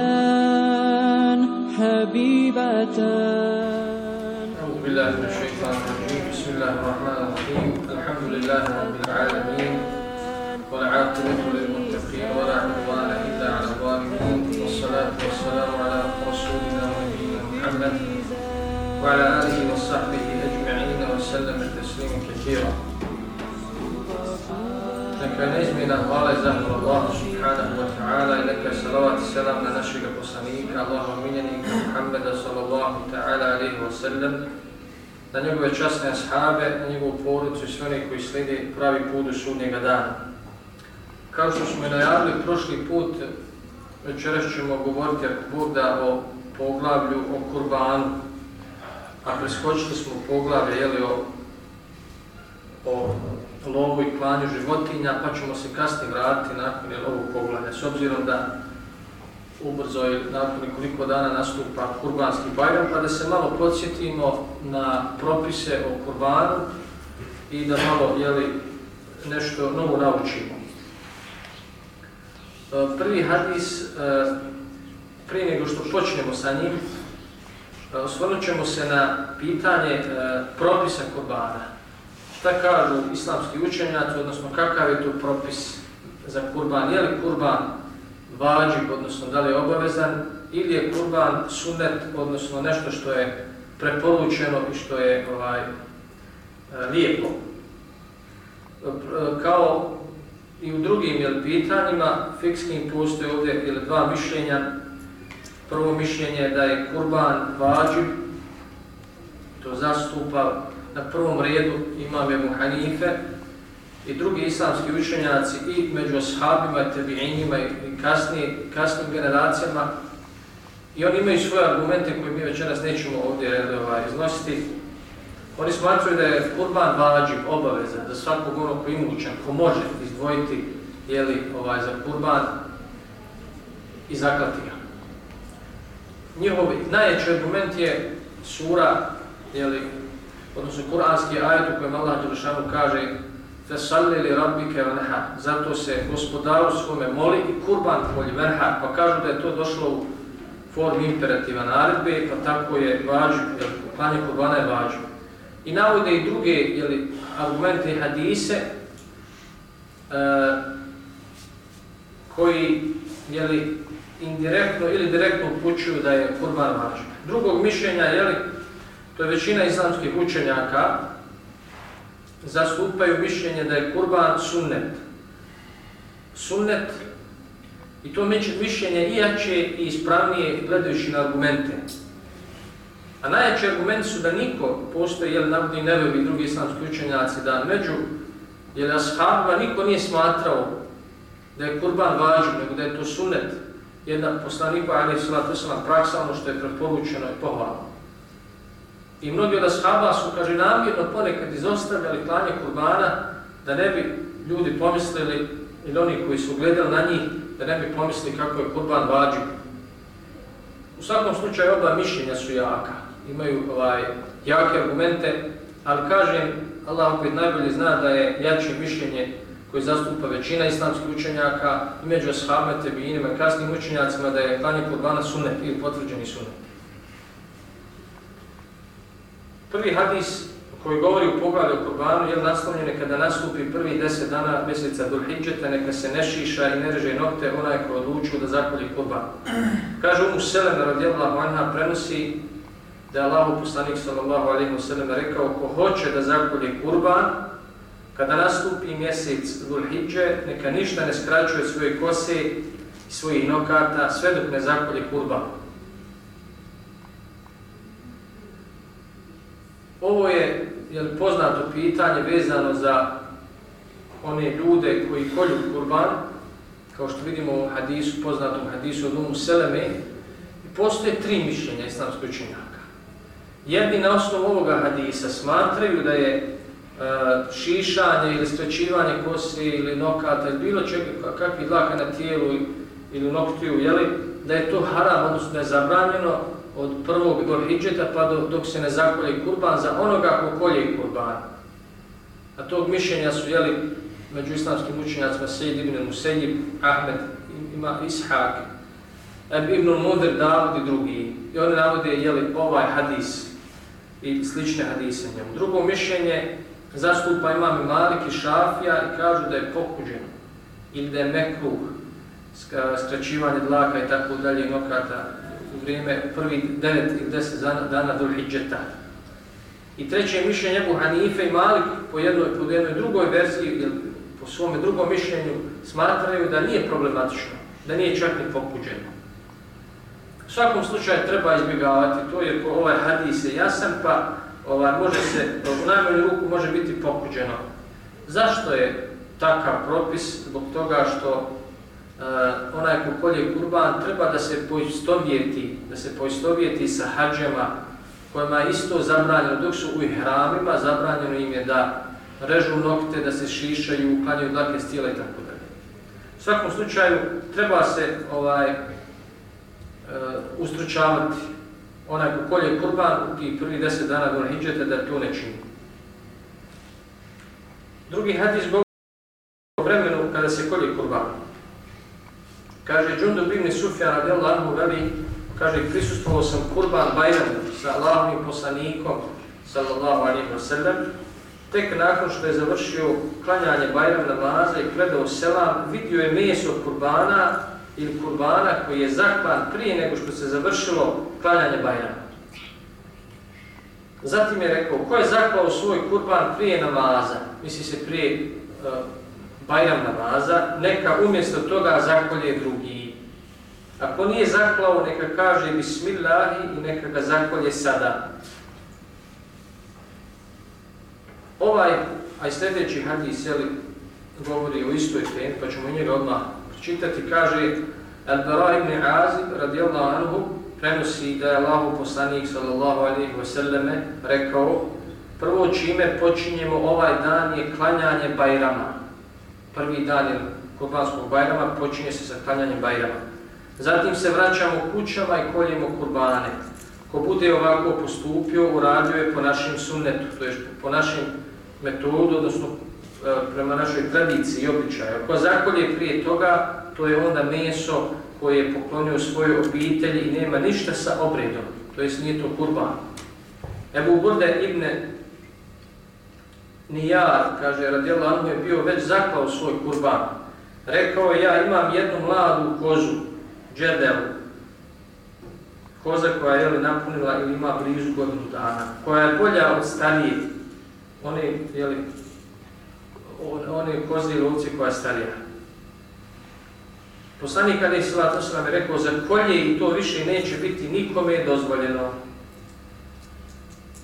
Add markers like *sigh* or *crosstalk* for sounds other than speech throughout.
كلمتان حبيبتان. أعوذ بالله من الشيطان الرجيم. بسم الله الرحمن الرحيم. الحمد لله رب العالمين والعاقبة للمتقين ولا عدوان إلا على الظالمين. والصلاة والسلام على رسولنا ونبينا محمد وعلى آله وصحبه وسلم تسليما كثيرا Neka je neizmjena hvala i zahvala Allahu subhanahu wa ta'ala i neka je salavat i selam na našeg poslanika, Allahu miljenika Muhammeda sallallahu ta'ala alihi wa sallam, na njegove časne ashabe, na njegovu porodicu i sve one koji slijede pravi put u sudnjega dana. Kao što smo i najavili prošli put, večeras ćemo govoriti ako Bog da o poglavlju o kurbanu, a preskočili smo poglavlje jeli, o, o lovu i klanju životinja, pa ćemo se kasnije vratiti nakon ovog poglavlja. S obzirom da ubrzo je nakon nekoliko dana nastupa kurbanski bajram, pa da se malo podsjetimo na propise o kurbanu i da malo jeli, nešto novo naučimo. E, prvi hadis, e, prije nego što počnemo sa njim, E, osvrnut ćemo se na pitanje e, propisa kurbana šta kažu islamski učenjaci, odnosno kakav je to propis za kurban, je li kurban vađib, odnosno da li je obavezan, ili je kurban sunet, odnosno nešto što je preporučeno i što je ovaj, e, lijepo. Kao i u drugim jel, pitanjima, fikskim postoje ovdje jel, dva mišljenja. Prvo mišljenje je da je kurban vađib, to zastupa na prvom redu imam Ebu Hanife i drugi islamski učenjaci i među ashabima, tebiinima i kasnije, kasni generacijama i oni imaju svoje argumente koje mi večeras nećemo ovdje eh, ovaj, iznositi. Oni smatruju da je kurban vađib obaveza za svakog onog koji imućan, ko može izdvojiti jeli, ovaj, za kurban i zaklati ga. Njihov najjači argument je sura jeli, odnosno kuranski ajet u kojem Allah Đelešanu kaže Fesalli li rabbike vanha, zato se gospodaru svome moli i kurban tvoj venha, pa kažu da je to došlo u formi imperativa naredbe, pa tako je vađu, jer klanje kurbana je vađu. I navode i druge jeli, argumente i hadise uh, koji jeli, indirektno ili direktno upućuju da je kurban važan. Drugog mišljenja je li to je većina islamskih učenjaka, zastupaju mišljenje da je kurban sunnet. Sunnet, i to mišljenje i jače i ispravnije gledajući na argumente. A najjači argument su da niko, postoji jel, navodni nevevi i drugi islamski učenjaci, da među jel, ashabima niko nije smatrao da je kurban važan, nego da je to sunnet. Jedna poslanika, ali je praksa, ono što je preporučeno i pohvalno. I mnogi od ashaba su, kaže, namjerno ponekad izostavljali klanje kurbana da ne bi ljudi pomislili, ili oni koji su gledali na njih, da ne bi pomislili kako je kurban vađu. U svakom slučaju oba mišljenja su jaka, imaju ovaj, jake argumente, ali kažem, Allah opet najbolje zna da je jače mišljenje koji zastupa većina islamskih učenjaka i među ashabima, tebijinima, i kasnim učenjacima da je klanje kurbana sunet ili potvrđeni sunet. Prvi hadis koji govori u poglavlju o kurbanu je naslovljen kada nastupi prvi deset dana mjeseca do hijđeta, neka se ne šiša i ne reže nokte onaj ko odlučio da zakolje kurban. Kaže Umu Selem radijallahu anha prenosi da je Allah poslanik sallallahu alaihi wa sallam rekao ko hoće da zakolje kurban, kada nastupi mjesec Dhulhidže, neka ništa ne skraćuje svoje kose i svojih nokata sve dok ne zakolje kurban. Ovo je jel, poznato pitanje vezano za one ljude koji kolju kurban, kao što vidimo u hadisu, poznatom hadisu od Umu Seleme, i postoje tri mišljenja islamskoj činjaka. Jedni na osnovu ovoga hadisa smatraju da je E, šišanje ili strećivanje kosi ili nokata ili bilo čega, kakvi dlaka na tijelu ili noktiju, jeli, da je to haram, odnosno je zabranjeno od prvog gor hijđeta pa do, dok se ne zakolje kurban za onoga ko kolje kurban. A tog mišljenja su jeli među islamskim učenjacima Sejid ibn Musejib, Ahmed, ima Ishak, ibn Mudir, Davud i drugi. I oni navode jeli ovaj hadis i slične hadise njemu. Drugo mišljenje zastupa imam i Malik i Šafija i kažu da je pokuđeno ili da je mekruh skraćivanje dlaka i tako dalje nokata u vrijeme prvi 9 ili 10 dana do hijđeta. I treće mišljenje Ebu Hanife i Malik po jednoj, po jednoj drugoj verziji ili po svome drugom mišljenju smatraju da nije problematično, da nije čak ni pokuđeno. U svakom slučaju treba izbjegavati to jer ovaj hadis je jasan pa ovaj, može se, u najmanju ruku može biti pokuđeno. Zašto je takav propis? Zbog toga što uh, onaj ko kolje kurban treba da se poistovjeti, da se poistovjeti sa hađama kojima je isto zabranjeno, dok su u hramima, zabranjeno im je da režu nokte, da se šišaju, uklanjaju dlake stila i tako dalje. U svakom slučaju treba se ovaj uh, ustručavati onaj ko kolje kurban u tih prvi deset dana do hijđeta da to ne čini. Drugi hadis govori o vremenu kada se kolje kurban. Kaže Džundub ibn Sufjan radijallahu anhu veli, kaže prisustvovao sam kurban Bajram sa Allahovim poslanikom sallallahu alaihi wa sallam tek nakon što je završio klanjanje Bajram namaza i predao selam, vidio je meso kurbana ili kurbana koji je zaklan prije nego što se završilo klanjanje Bajrama. Zatim je rekao, ko je zaklao svoj kurban prije namaza, misli se prije e, Bajram namaza, neka umjesto toga zakolje drugi. Ako nije zaklao, neka kaže Bismillahi i neka ga zakolje sada. Ovaj, a i sljedeći hadis, jeli, govori o istoj temi, pa ćemo njega odmah čitati, kaže Al-Bara ibn Azib radijallahu anhu prenosi da je Allahu poslanik sallallahu alaihi wa sallame rekao prvo čime počinjemo ovaj dan je klanjanje Bajrama. Prvi dan je kurbanskog Bajrama počinje se sa klanjanjem Bajrama. Zatim se vraćamo kućama i koljemo kurbane. Ko bude ovako postupio, uradio je po našim sunnetu, to je po našim metodu, odnosno E, prema našoj tradiciji i običaju. Ko zakolje prije toga, to je onda meso koje je poklonio svojoj obitelji i nema ništa sa obredom, to jest nije to kurban. Ebu Burde ibn Nijar, kaže Radijel Anhu, je bio već zaklao svoj kurban. Rekao je, ja imam jednu mladu kozu, džedelu, koza koja je napunila ili ima blizu godinu dana, koja je bolja od starije, one, jeli, one koze ili ovce koja je starija. Poslanik kada je sila to je rekao za kolje i to više neće biti nikome dozvoljeno.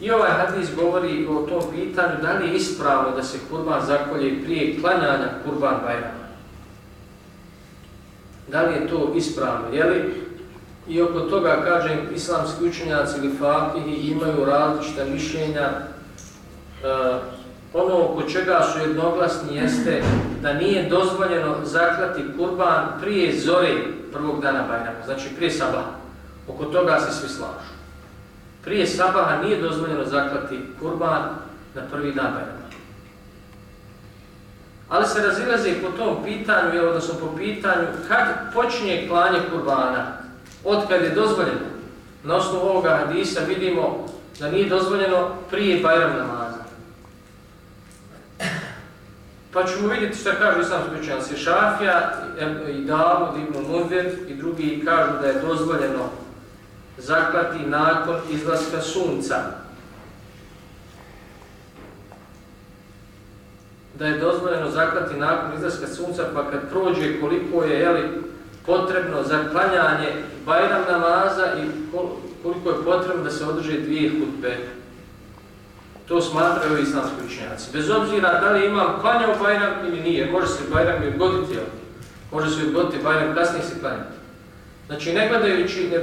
I ovaj hadis govori o tom pitanju da li je ispravno da se kurban zakolje prije klanjanja kurban bajrama. Da li je to ispravno, jeli? I oko toga, kažem, islamski učenjaci ili fakihi imaju različita mišljenja uh, ono oko čega su jednoglasni jeste da nije dozvoljeno zaklati kurban prije zore prvog dana Bajrama, znači prije sabaha. Oko toga se svi slažu. Prije sabaha nije dozvoljeno zaklati kurban na prvi dan Bajrama. Ali se razilaze po tom pitanju, odnosno po pitanju kad počinje klanje kurbana, od kad je dozvoljeno. Na osnovu ovoga hadisa vidimo da nije dozvoljeno prije Bajram namaza. Pa ćemo vidjeti što kažu islamski učenjaci. Šafija i Davud, Ibn Mudvir i drugi kažu da je dozvoljeno zaklati nakon izlaska sunca. Da je dozvoljeno zaklati nakon izlaska sunca, pa kad prođe koliko je jeli, potrebno zaklanjanje Bajram namaza i koliko je potrebno da se održe dvije hutbe. To smatraju islamski učenjaci. Bez obzira da li imam klanjao Bajram ili nije, može se Bajram i odgoditi, jel? Može se odgoditi Bajram, kasnije se klanjati. Znači, ne gledajući ne,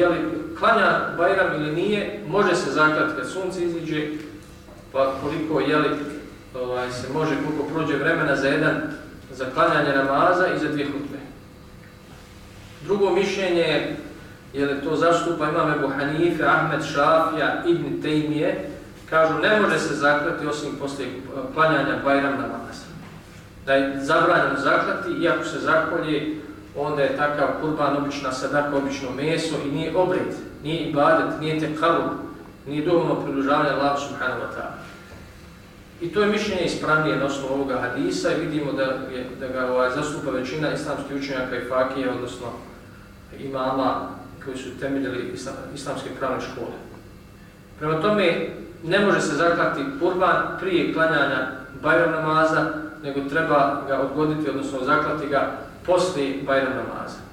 je li klanja Bajram ili nije, može se zaklati kad sunce iziđe, pa koliko je li, ovaj, se može, koliko prođe vremena za jedan, za klanjanje namaza i za dvije hutbe. Drugo mišljenje je je li to zastupa imam Ebu Hanife, Ahmed Šafija, Ibn Tejmije, kažu ne može se zaklati osim poslije eh, klanjanja Bajram namaza. Da je zabranjeno zaklati, iako se zakolje, onda je takav kurban obična sadaka, obično meso i nije obred, nije ibadet, nije tekalu, nije dovoljno prilužavanje Allah subhanahu wa ta'ala. I to je mišljenje ispravnije na osnovu ovoga hadisa i vidimo da, je, da ga ovaj, zastupa većina islamskih učenjaka i fakije, odnosno imama koji su temeljili islam, islamske pravne škole. Prema tome, ne može se zaklati kurban prije klanjanja bajram namaza, nego treba ga odgoditi, odnosno zaklati ga poslije bajram namaza.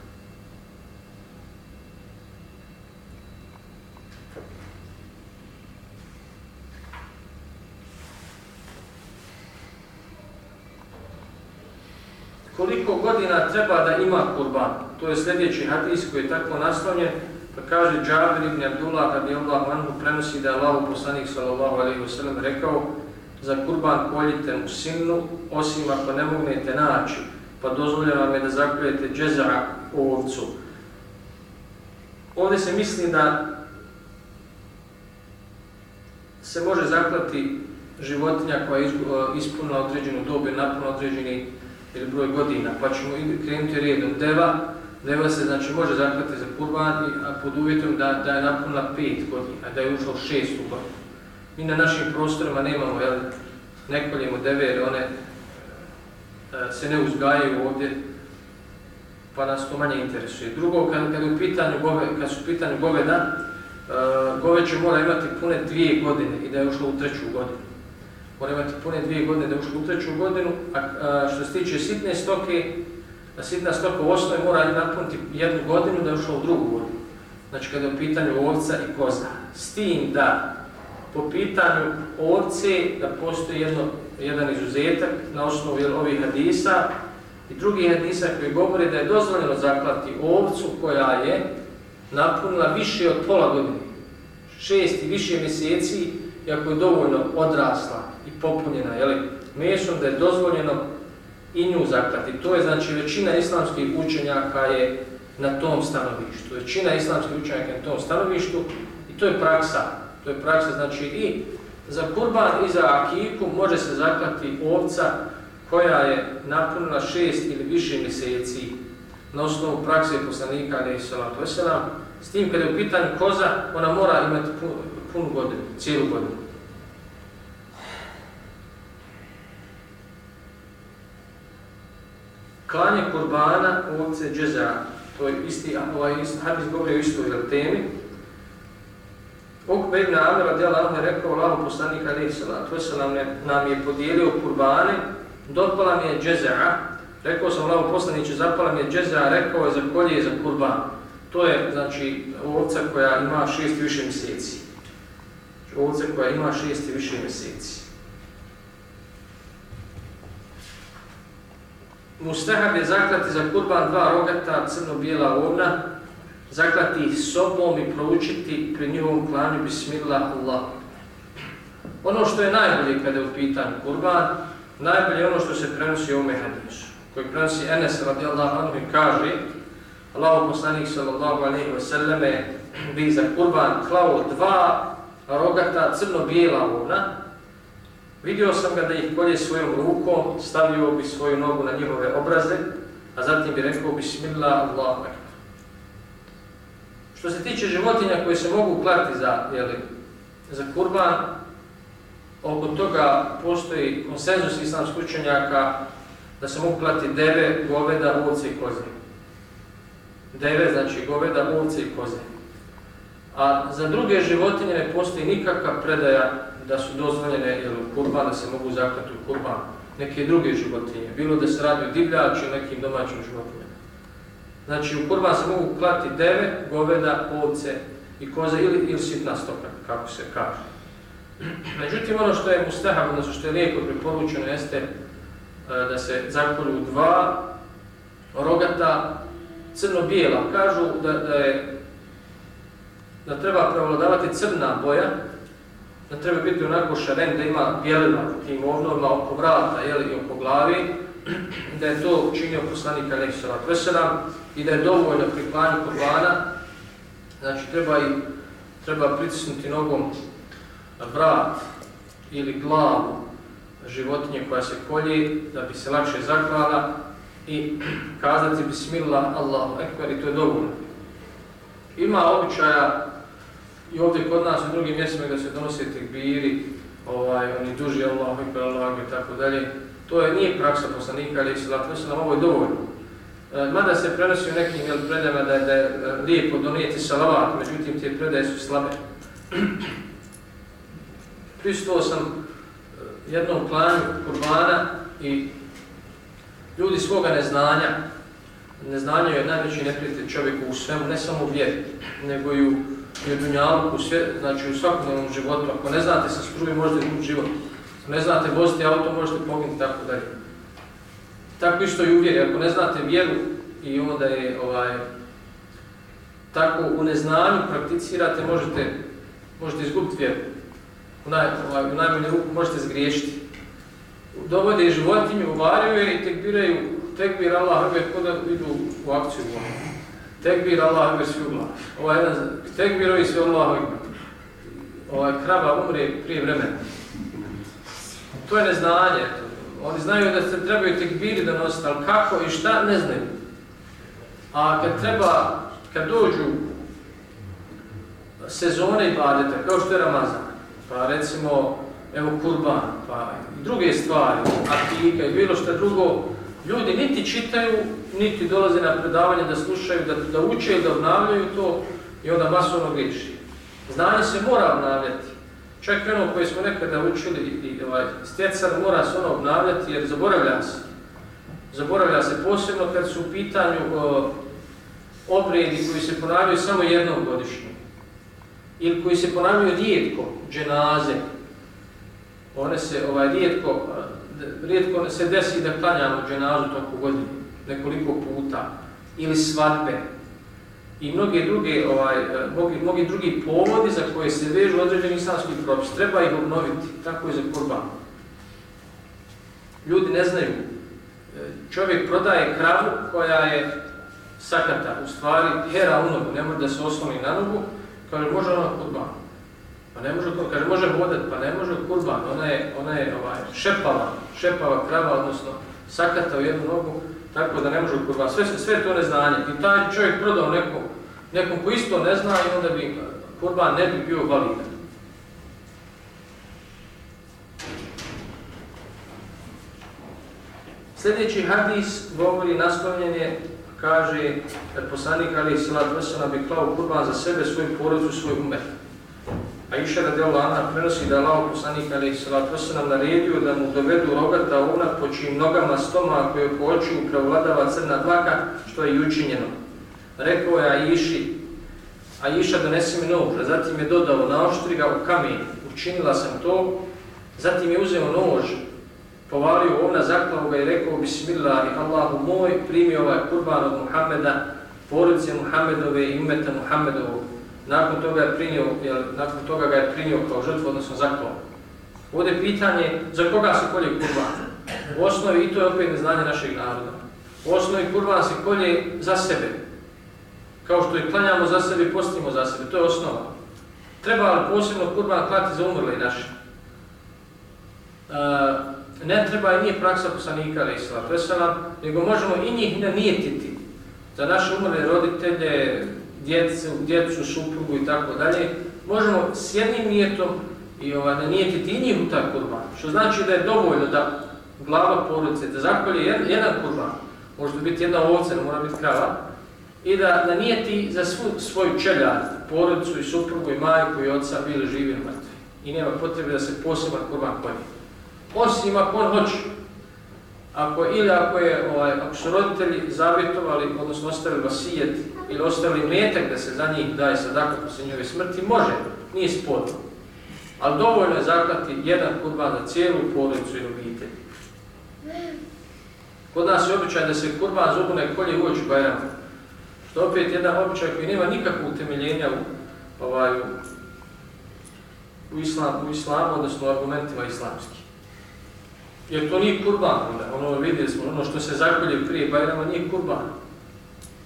Koliko godina treba da ima kurban? To je sljedeći hadis koji je tako naslovnjen, pa kaže Džabir ibn Abdullah radijallahu anhu prenosi da je Allah poslanik sallallahu alaihi wasallam rekao za kurban koljite mu sinnu, osim ako ne mognete naći, pa dozvoljeno vam je da zakljujete džezara ovcu. Ovdje se misli da se može zaklati životinja koja je e, ispunila određenu dobu i napunila određeni ili broj godina, pa ćemo krenuti redom deva, deva se znači može zaklati za kurban, a pod uvjetom da, da je napunila pet godina, da je ušlo šestu godinu. Mi na našim prostorima nemamo, jel, ne koljemo deve jer one e, se ne uzgajaju ovdje, pa nas to manje interesuje. Drugo, kad, kad, u pitanju gove, kad su u pitanju goveda, e, uh, goveće mora imati pune dvije godine i da je ušlo u treću godinu mora imati pune dvije godine da ušli u treću godinu, a, a što se tiče sitne stoke, da sitna stoka u osnovi mora napuniti jednu godinu da je ušla u drugu godinu. Znači kada je u pitanju ovca i koza. S tim da po pitanju ovce da postoji jedno, jedan izuzetak na osnovu ovih hadisa i drugi hadisa koji govore da je dozvoljeno zaklati ovcu koja je napunila više od pola godine, šest i više mjeseci, iako je dovoljno odrasla i popunjena jeli, mesom, da je dozvoljeno i nju zaklati. To je znači većina islamskih učenjaka je na tom stanovištu. Većina islamskih učenjaka je na tom stanovištu i to je praksa. To je praksa znači i za kurban i za akiku može se zaklati ovca koja je napunila šest ili više mjeseci na osnovu prakse poslanika ali salatu wasalam. S tim kada je u pitanju koza, ona mora imati punu pun godinu, cijelu godinu. Klanje kurbana ovce džeza. To je isti, ovaj hadis govori o istoj temi. Ukbe ibn Amir radijala Allah je rekao Allahu poslanik alaihi salatu wasalam nam je podijelio kurbane, dopala mi je džeza'a, Rekao sam Allahu poslaniće, zapala mi je džeza'a, rekao je za kolje i za kurban. To je, znači, ovca koja ima šest više mjeseci. Znači, ovca koja ima šest i više mjeseci. Mustahab je zaklati za kurban dva rogata, crno-bijela ovna, zaklati ih sobom i proučiti pri njihovom klanju Bismillah Allah. Ono što je najbolje kada je u pitanju kurban, najbolje je ono što se prenosi u ovome hadisu, koji prenosi Enes radijallahu anhu i kaže Allahu poslanik sallallahu alaihi wa sallame bi za kurban klao dva rogata crno-bijela ovna, Vidio sam ga da ih kolje svojom rukom, stavio bi svoju nogu na njihove obraze, a zatim bi rekao Bismillah, Allahu Akbar. Što se tiče životinja koje se mogu klati za, jeli, za kurban, oko toga postoji konsenzus islamskih učenjaka da se mogu klati deve, goveda, ovce i koze. Deve znači goveda, ovce i koze. A za druge životinje ne postoji nikakva predaja da su dozvoljene jel, kurban, da se mogu zaklati u kurban neke druge životinje, bilo da se radi o divljači ili nekim domaćim životinjama. Znači u kurban se mogu klati deve, goveda, ovce i koze ili, ili sitna stoka, kako se kaže. Međutim, ono što je mustahab, odnosno što je lijeko preporučeno, jeste e, da se zakolju dva rogata crno-bijela. Kažu da, da je da treba prevladavati crna boja, da treba biti onako šaren, da ima bjelina tim ovnovima oko vrata jeli, i oko glavi, da je to učinio poslanik Aleksalat Veselam i da je dovoljno pri klanju kurbana Znači treba i treba pritisnuti nogom vrat ili glavu životinje koja se kolje da bi se lakše zaklala i kazati bismillah Allahu ekber i to je dovoljno. Ima običaja i ovdje kod nas u drugim mjestima da se donose tekbiri, ovaj, oni duži Allahu ekber, i tako dalje. To je nije praksa poslanika, ali se zato mislim ovo je dovoljno. E, mada se prenosi u nekim jel, predama da, da je e, lijepo donijeti salavat, međutim te predaje su slabe. *clears throat* Pristao sam e, jednom klanu kurbana i ljudi svoga neznanja, neznanje je najveći neprijatelj čovjeku u svemu, ne samo u vjeri, nego i u, i u dunjalku, znači u svakodnevnom životu. Ako ne znate sa struji, možete imati život. Ako ne znate voziti auto, možete poginuti tako dalje. Tako isto i u vjeri, ako ne znate vjeru i onda je ovaj, tako u neznanju prakticirate, možete, možete izgubiti vjeru. U, naj, ovaj, u najmanju ruku možete zgriješiti. Dovode životinju, uvaraju je i tekbiraju, tekbir Allah hrbe, kod da idu u akciju. Tekbir Allah hrbe svi ugla. Ovaj jedan, tekbirovi svi Allah hrbe. Ovaj krava umre prije vremena. To je neznanje. Oni znaju da se trebaju tekbiri da donositi, ali kako i šta, ne znaju. A kad treba, kad dođu sezone i badete, kao što je Ramazan, pa recimo, evo kurban, pa i druge stvari, artika i bilo što drugo, ljudi niti čitaju, niti dolaze na predavanje da slušaju, da, da uče i da obnavljaju to i onda masovno griješi. Znanje se mora obnavljati. Čak i ono koje smo nekada učili i ovaj, stjecar mora se ono obnavljati jer zaboravlja se. Zaboravlja se posebno kad su u pitanju o, obredi koji se ponavljaju samo jednom godišnju ili koji se ponavljaju rijetko, dženaze. One se ovaj, rijetko, rijetko se desi da klanjamo dženazu toku godinu, nekoliko puta, ili svadbe, i mnoge druge ovaj e, mnogi mnogi drugi povodi za koje se vežu određeni islamski propis. Treba ih obnoviti tako i za kurban. Ljudi ne znaju. E, čovjek prodaje kravu koja je sakata u stvari hera u nogu ne može da se osloni na nogu kaže može ona kurban. Pa ne može kaže može vodat, pa ne može kurban. Ona je ona je ovaj šepava šepava krava odnosno sakata u jednu nogu tako da ne može kurban. Sve, sve to neznanje. I taj čovjek prodao nekom, nekom ko isto ne zna i onda bi kurban ne bi bio validan. Sljedeći hadis govori naslovljenje, kaže poslanik Ali Salat Vesana bi klao kurban za sebe, svoju porodicu, svoj umet. A iša radi Allah prenosi da Allah poslanik alaih salatu wasalam naredio da mu dovedu rogata ovna po čijim nogama stoma koje po očiju prevladava crna dlaka, što je i učinjeno. Rekao je Aiši, iša donesi mi nož, a zatim je dodao naoštri ga u kamen, učinila sam to, zatim je uzeo nož, povalio ovna, zaklao ga i rekao Bismillah i Allahu moj, primi ovaj kurban od Muhammeda, porodice Muhammedove i umeta Muhammedovog nakon toga je prinio, jel, nakon toga ga je prinio kao žrtvu, odnosno zaklao. Ovdje je pitanje za koga se kolje kurban. U osnovi, i to je opet neznanje našeg naroda, u osnovi kurban se kolje za sebe. Kao što i klanjamo za sebe i postimo za sebe, to je osnova. Treba li posebno kurban klati za umrle i naše? Uh, ne treba i nije praksa poslanika ali isla, nego možemo i njih nanijetiti za naše umrle roditelje, djecu, djecu, suprugu i tako dalje, možemo s jednim nijetom i ovaj, da nijetiti i njih u taj kurban. Što znači da je dovoljno da glava porodice, da zakolje jedan, jedan kurban, može biti jedna ovca, ne mora biti krava, i da, da nijeti za svu, svoju čeljad, porodicu i suprugu i majku i oca bili živi na mrtvi. I nema potrebe da se poseban kurban kolje. Osim ako on hoće, ako, ili ako, je, ovaj, ako su roditelji zavjetovali, odnosno ostavili vasijet ili ostavili metak da se za njih daje sadaka posle njove smrti, može, nije sporno Ali dovoljno je zaklati jedan kurban za cijelu porodicu i obitelj. Kod nas je običaj da se kurban zubune kolje u oči Bajrama. Što opet jedan običaj koji nema nikakvog utemeljenja u, ovaj, u, islam, u islamu, odnosno argumentima islamskih. Jer to nije kurban, ono vidjeli smo, ono što se zakolje prije Bajrama nije kurban.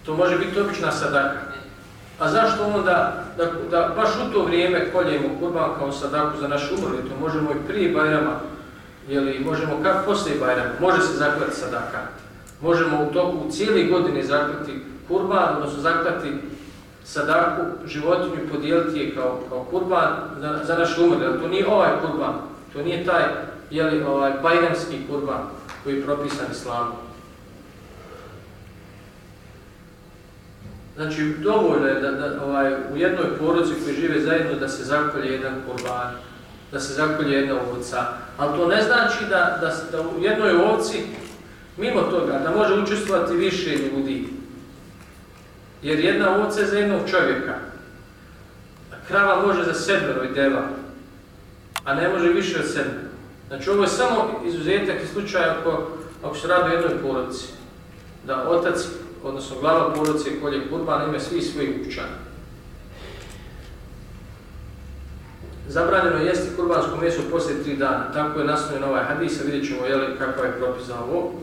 To može biti obična sadaka. A zašto onda, da, da baš u to vrijeme koljemo kurban kao sadaku za naš umrli, to možemo i prije Bajrama, jeli, možemo kako poslije Bajrama, može se zaklati sadaka. Možemo u toku cijeli godine zaklati kurban, odnosno zaklati sadaku životinju podijeliti je kao, kao kurban za, za naš umrli. Ali to nije ovaj kurban, to nije taj jeli, ovaj, bajramski kurban koji je propisan islamom. Znači, dovoljno je da, da ovaj, u jednoj porodci koji žive zajedno da se zakolje jedan kurban, da se zakolje jedna ovca. Ali to ne znači da, da, da u jednoj ovci, mimo toga, da može učestvovati više ljudi. Jer jedna ovca je za jednog čovjeka. A krava može za sedmero i deva, a ne može više od sedmero. Znači, ovo je samo izuzetak i slučaj ako, ako se radi o jednoj porodici, Da otac odnosno glava porodice kolje kurban ime svi svojih kućana. Zabranjeno je jesti kurbansko meso poslije tri dana. Tako je nastavljen ovaj hadis, a vidjet ćemo jeli, kako je propis za ovo.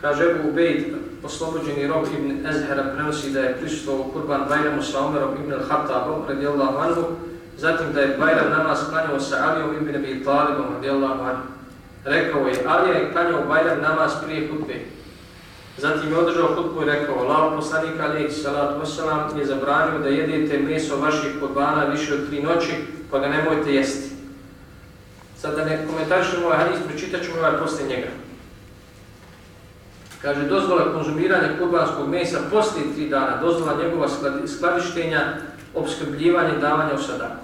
Kaže Ebu Ubejd, oslobođeni rob Ibn Ezhera prenosi da je prisutovao kurban Bajramu sa Omerom Ibn al-Hattabom, radijallahu anhu, zatim da je Bajram namaz klanjao sa Alijom Ibn Abi Talibom, radijallahu anhu. Rekao je, Alija je klanjao Bajram namaz prije hutbe. Zatim je održao hutbu i rekao, Allah poslanik alijih salatu wasalam je zabranio da jedete meso vaših kurbana više od tri noći, pa ga nemojte jesti. Sad da ne komentarišemo ovaj hadis, pročitat ćemo ovaj posle njega. Kaže, dozvola konzumiranja kurbanskog mesa poslije tri dana, dozvola njegova skladištenja, obskrbljivanje, davanja u sadaku.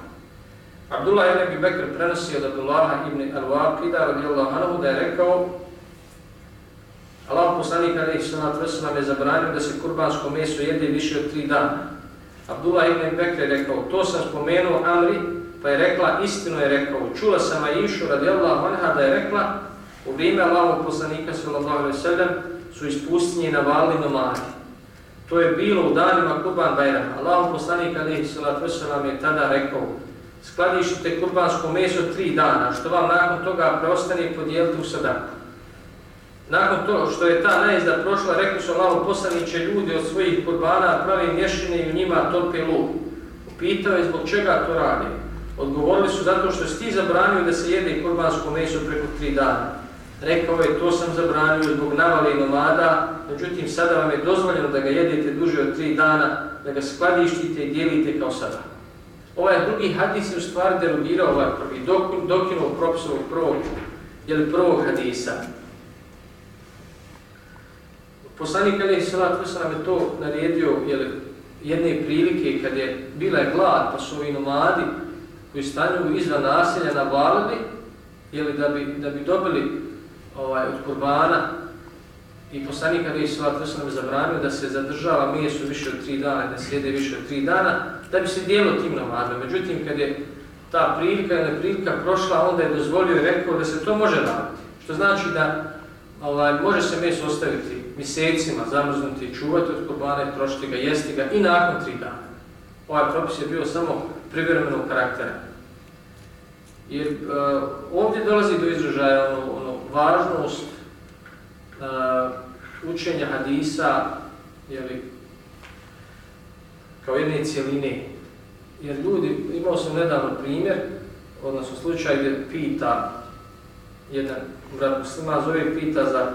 Abdullah ibn Abi Bekr prenosi od Abdullaha ibn Al-Waqida radijallahu anhu da je rekao Allah poslanik alaihi sallat vrsa je zabranio da se kurbansko meso jede više od tri dana. Abdullah ibn Bekre rekao, to sam spomenuo Amri, pa je rekla, istino je rekao, čula sam Aishu radijallahu anha da je rekla, u vrijeme Allahog poslanika sallallahu alaihi sallam su iz pustinje navali nomadi. To je bilo u danima kurban Bajrama. Allahog poslanik alaihi sallat vrsa je tada rekao, skladišite kurbansko meso tri dana, što vam nakon toga preostane podijelite u sadaku. Nakon to što je ta najezda prošla, rekli su malo poslaniće ljudi od svojih kurbana pravi mješine i u njima tope luk. Upitao je zbog čega to radi. Odgovorili su zato što si ti zabranio da se jede kurbansko meso preko tri dana. Rekao je, to sam zabranio zbog navale i nomada, međutim sada vam je dozvoljeno da ga jedete duže od tri dana, da ga skladištite i dijelite kao sada. Ovaj drugi hadis je u stvari derogirao ovaj prvi, dokinuo propis ovog prvog, jeli prvog hadisa. Poslanik Ali Salat Veselam je to naredio jel, jedne prilike kad je bila je glad pa su ovi nomadi koji stanju izvan naselja navalili jel, da, bi, da bi dobili ovaj, od kurbana i poslanik Ali Salat Veselam zabranio da se zadržava mjesto više od tri dana, da sjede više od tri dana da bi se dijelo tim nomadima. Međutim, kad je ta prilika ili prilika prošla, onda je dozvolio i rekao da se to može raditi. Što znači da ovaj, može se meso ostaviti mjesecima zamrznuti i čuvati od kurbana i trošiti ga, jesti ga i nakon tri dana. Ovaj propis je bio samo privremenog karaktera. Jer uh, ovdje dolazi do izražaja ono, ono, važnost Eh, uh, učenja hadisa jeli, kao jedne cijeline. Jer ljudi, imao sam nedavno primjer, odnosno slučaj gdje pita jedan brat muslima, zove pita za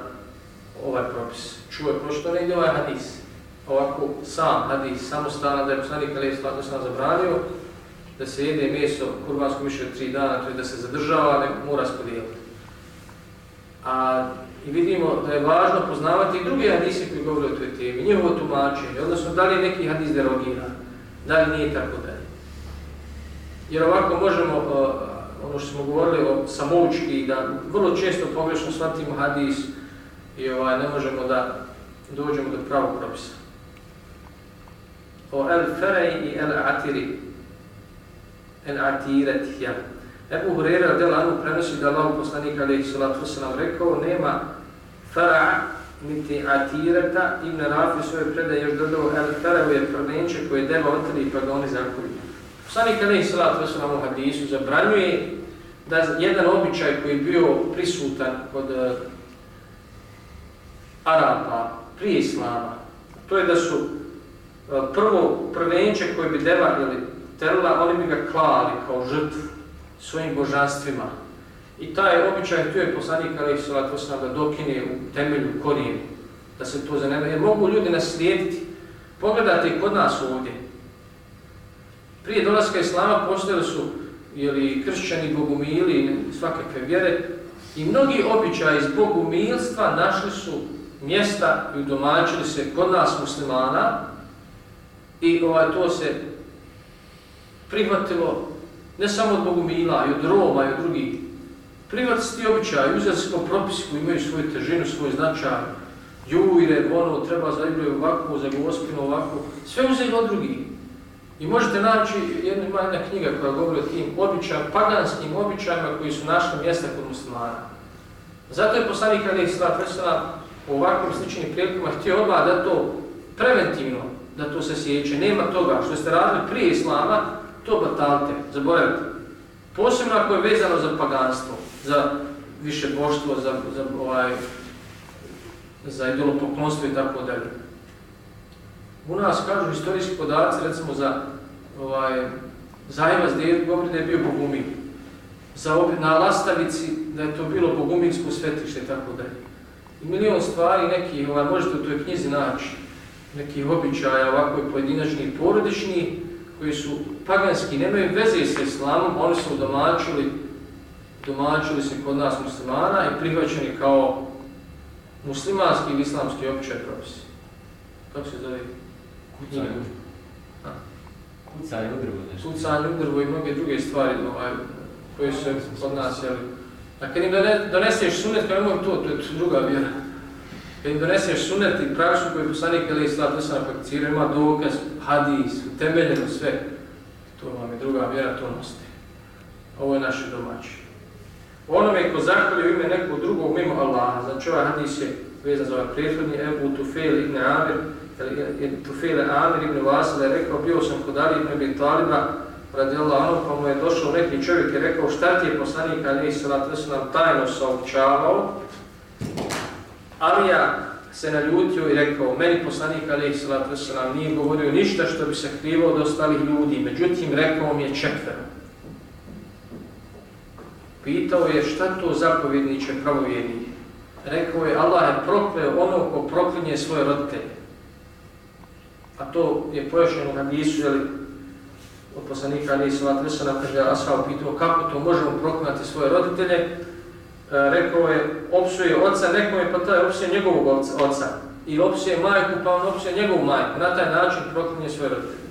ovaj propis. Čuje, prošto negdje ovaj hadis? Ovako, sam hadis, samostalno, da je poslanik Ali Slatu sam zabranio, da se jede meso kurbansko više od tri dana, to je da se zadržava, ne mora spodijeliti. A i vidimo da je važno poznavati i druge hadise koji govore o toj temi, njihovo tumačenje, odnosno da li je neki hadis derogiran, da li nije tako dalje. Jer ovako možemo, ono što smo govorili o samoučki, da vrlo često pogrešno shvatimo hadis, i ovaj, ne možemo da dođemo do pravog propisa. O el ferej i el atiri, el atiret, ja. Ebu Hureyre radijal Anu prenosi da Allah poslanik alaihi salatu wasalam rekao, nema fara niti atireta, Ibn Rafi svoje predaje još dodao, el ferej je prvenče koje deva otri pa ga oni zakolju. Poslanik alaihi salatu wasalam u hadisu zabranjuje da jedan običaj koji je bio prisutan kod e, Arapa prije Islama, to je da su e, prvo prvenče koje bi deva ili terla, oni bi ga klali kao žrtvu svojim božanstvima. I taj običaj, tu je poslanik Ali Salat Osnam da dokine u temelju korijenu, da se to zanema. Jer mogu ljudi naslijediti. Pogledajte i kod nas ovdje. Prije dolaska Islama postojali su jeli, kršćani, bogumili, svakakve vjere. I mnogi običaji iz bogumilstva našli su mjesta i udomačili se kod nas muslimana i ovaj, to se prihvatilo ne samo od bogumila, i od Roma, i od drugih. Prihvatili ti običaj, propisku, imaju svoju težinu, svoj značaj. jure, ono, treba za ovako, za Gospinu ovako. Sve uzeli od drugih. I možete naći jedna, jedna knjiga koja govori o tim običajima, paganskim običajima koji su našli mjesta kod muslimana. Zato je poslanik Ali Isla Fesana u ovakvim sličnim prilikama htio odmah da to preventivno, da to se sjeće. Nema toga što ste radili prije Islama, to batalite, zaboravite. Posebno ako je vezano za paganstvo, za više boštvo, za, za, ovaj, za idolopoklonstvo i tako dalje. U nas kažu istorijski podaci, recimo za ovaj, Zajvaz, gdje govori da je bio bogumil. Za na Lastavici, da je to bilo bogumilsko svetište i tako dalje. I milion stvari, neki, ovaj, možete u toj knjizi naći, neki običaja, ovako pojedinačni i koji su paganski, nemaju veze s islamom, oni su domačili, domačili se kod nas muslimana i prihvaćeni kao muslimanski ili islamski običaj propisi. Kako se zove? Kucanje. Kucanje u drvo nešto. Kucanje u drvo i mnoge druge stvari ovaj, koje su kod nas, jeli. A kad im doneseš sunet, kao imam to, to je druga vjera. Kad im doneseš sunet i praksu koju je poslanik ili islam desana prakticira, ima dokaz, hadis, temeljeno sve, to vam je druga vjera, to noste. Ovo je naše domaće. Onome ko zahvalio ime nekog drugog mimo Allaha, znači ovaj hadis je vezan za ovaj prethodni, Ebu Tufel ibn Amir, ili Tufel Amir ibn Vasil je rekao, bio sam kod Ali ibn Abi Taliba, radi Allah, pa mu je došao neki čovjek i rekao, šta ti je poslanik Ali Isra, to se nam tajno saopćavao, Alija se naljutio i rekao, meni poslanik alaih sallatu wasalam nije govorio ništa što bi se krivo od ostalih ljudi, međutim rekao mi je četvero. Pitao je šta to zapovjedniče pravovjednik. Rekao je, Allah je prokleo ono ko proklinje svoje roditelje. A to je pojašnjeno na hadisu, jel, od poslanika alaih sallatu wasalam, kaže Ashab pitao kako to možemo proklinati svoje roditelje, E, rekao je, opsuje oca nekome, pa taj opsuje njegovog oca. I opsuje majku, pa on opsuje njegovu majku. Na taj način proklinje svoje roditelje.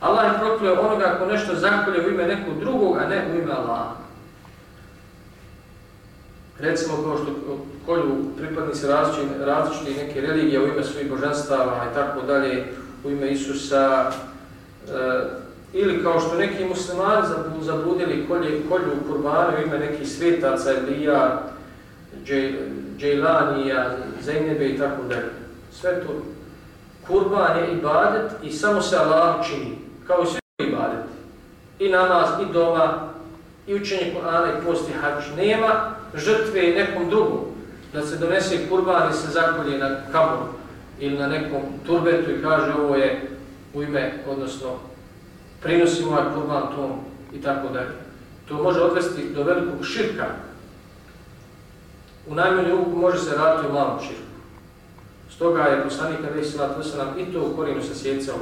Allah je proklio onoga ako nešto zakolje u ime nekog drugog, a ne u ime Allaha. Recimo kao što kolju pripadnici različiti, različiti neke religije u ime svojih božanstava i tako dalje, u ime Isusa, e, Ili kao što neki muslimani zabludili kolje, kolju u kurbanu ime nekih svetaca, Elija, Džejlanija, Zajnebe i tako dalje. Sve to. Kurban je ibadet i samo se Allah čini. Kao i svi ibadet. I namaz, i doma, i učenje Kur'ana, i posti hač. Nema žrtve nekom drugom. Da se donese kurban i se zakolje na kabom ili na nekom turbetu i kaže ovo je u ime, odnosno prinosimo ovaj kurban tom i tako dalje. To može odvesti do velikog širka. U najmanju ruku može se raditi o malom širku. Stoga je poslanik Andrej slat Veselam i to u korijenu sa sjecao.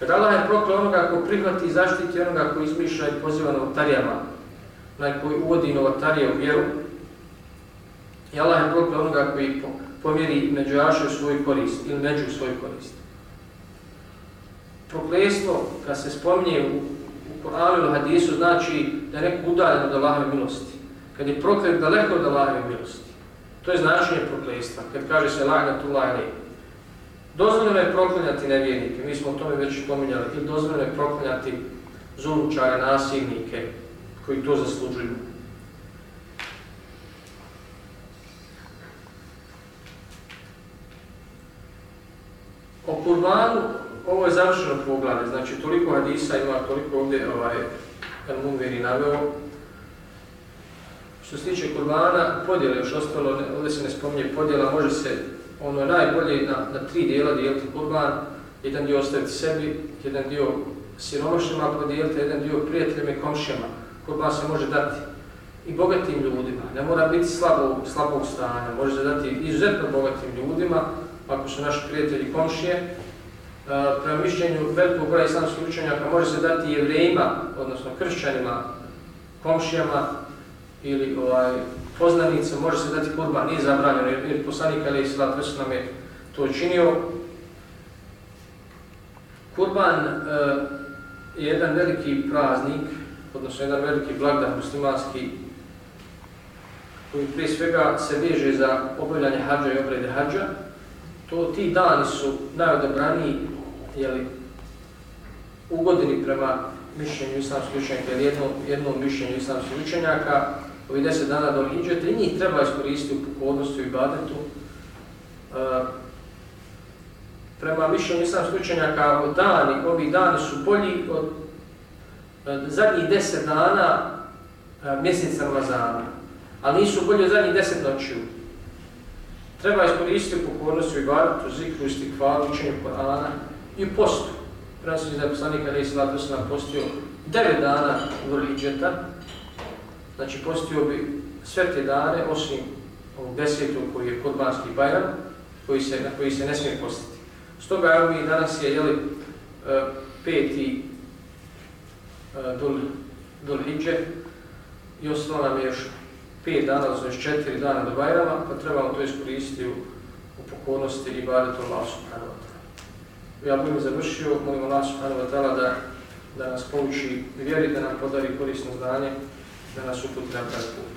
Kada Allah je proklao onoga ko prihvati i zaštiti onoga ko izmišlja i poziva novotarijama, onaj koji uvodi novotarije u vjeru, i Allah je proklao onoga koji pomjeri među jaše svoj korist ili među svoj korist proklestvo, kad se spominje u, u Koranu ili Hadisu, znači da je neko udaljen od Allahove milosti. Kad je proklet daleko od Allahove milosti. To je značenje proklestva, kad kaže se lagna tu lagni. Dozvoljeno je proklinjati nevjernike, mi smo o tome već spominjali, ili dozvoljeno je proklinjati zulučare, nasilnike, koji to zaslužuju. O kurbanu ovo je završeno poglavlje, znači toliko hadisa ima, toliko ovdje ovaj, Al-Mumveri naveo. Što se tiče kurbana, podjela još ostalo, ovdje se ne spominje podjela, može se ono najbolje na, na tri dijela dijeliti kurban, jedan dio ostaviti sebi, jedan dio siromašnjima podijeliti, jedan dio prijateljima i komšijama. Kurban se može dati i bogatim ljudima, ne mora biti slabo, slabog stanja, može se dati izuzetno bogatim ljudima, ako su naši prijatelji i komšije. Prema mišljenju velikog broja islamskih učenjaka može se dati jevrejima, odnosno kršćanima, komšijama ili ovaj, poznanicima, može se dati kurban, nije zabranjeno, jer, poslanik Ali Islat nam je to činio. Kurban uh, je jedan veliki praznik, odnosno jedan veliki blagdan muslimanski, koji prije svega se veže za obavljanje hađa i obrede hađa. To ti dani su najodobraniji, jeli, ugodini prema mišljenju islamskih učenjaka ili jednom, jednom mišljenju islamskih učenjaka, ovi deset dana do Hidžete i njih treba iskoristiti u pokodnosti i badetu. E, prema mišljenju islamskih učenjaka, dani, ovi dani su bolji od e, zadnjih deset dana e, mjeseca Ramazana, ali nisu bolji od zadnjih deset noćiju. Treba iskoristiti u pokodnosti i badetu, zikru, istikvalu, učenju Korana i postu. Prenosi da je poslanik Ali Islata se postio 9 dana u Hidžeta, Znači, postio bi sve te dane, osim ovog desetog koji je kodbanski bajram, koji se, na koji se ne smije postiti. Stoga, evo mi danas je, jeli, e, peti e, dul, dul hijđe i ostalo nam je još 5 dana, odnosno četiri dana do bajrama, pa trebamo to iskoristiti u, u pokornosti i badetu Allah subhanahu wa ta'ala. Ja bih završio, molimo Allah subhanahu wa ta'ala da, da nas pouči vjeri, da nam podari korisno znanje, da nas uputi na pravi put.